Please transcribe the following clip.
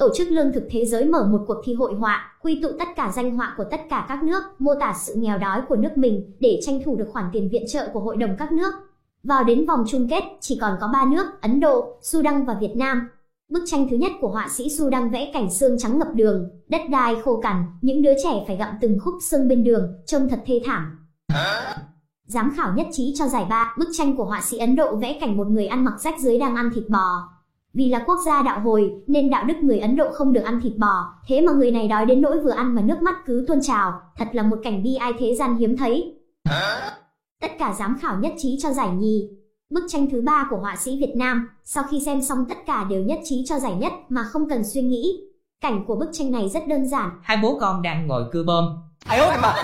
Tổ chức Lương thực Thế giới mở một cuộc thi hội họa, quy tụ tất cả danh họa của tất cả các nước, mô tả sự nghèo đói của nước mình để tranh thủ được khoản tiền viện trợ của hội đồng các nước. Vào đến vòng chung kết, chỉ còn có 3 nước, Ấn Độ, Sudan và Việt Nam. Bức tranh thứ nhất của họa sĩ Sudan vẽ cảnh xương trắng ngập đường, đất đai khô cằn, những đứa trẻ phải gặm từng khúc xương bên đường, trông thật thê thảm. Giám khảo nhất trí cho giải ba, bức tranh của họa sĩ Ấn Độ vẽ cảnh một người ăn mặc rách dưới đang ăn thịt bò. Vì là quốc gia đạo hồi, nên đạo đức người Ấn Độ không được ăn thịt bò, thế mà người này đói đến nỗi vừa ăn mà nước mắt cứ tuôn trào, thật là một cảnh bi ai thế gian hiếm thấy. Tất cả giám khảo nhất trí cho giải nhì. Bức tranh thứ ba của họa sĩ Việt Nam, sau khi xem xong tất cả đều nhất trí cho giải nhất mà không cần suy nghĩ. Cảnh của bức tranh này rất đơn giản. Hai bố con đang ngồi cưa bơm. Ai ơi mà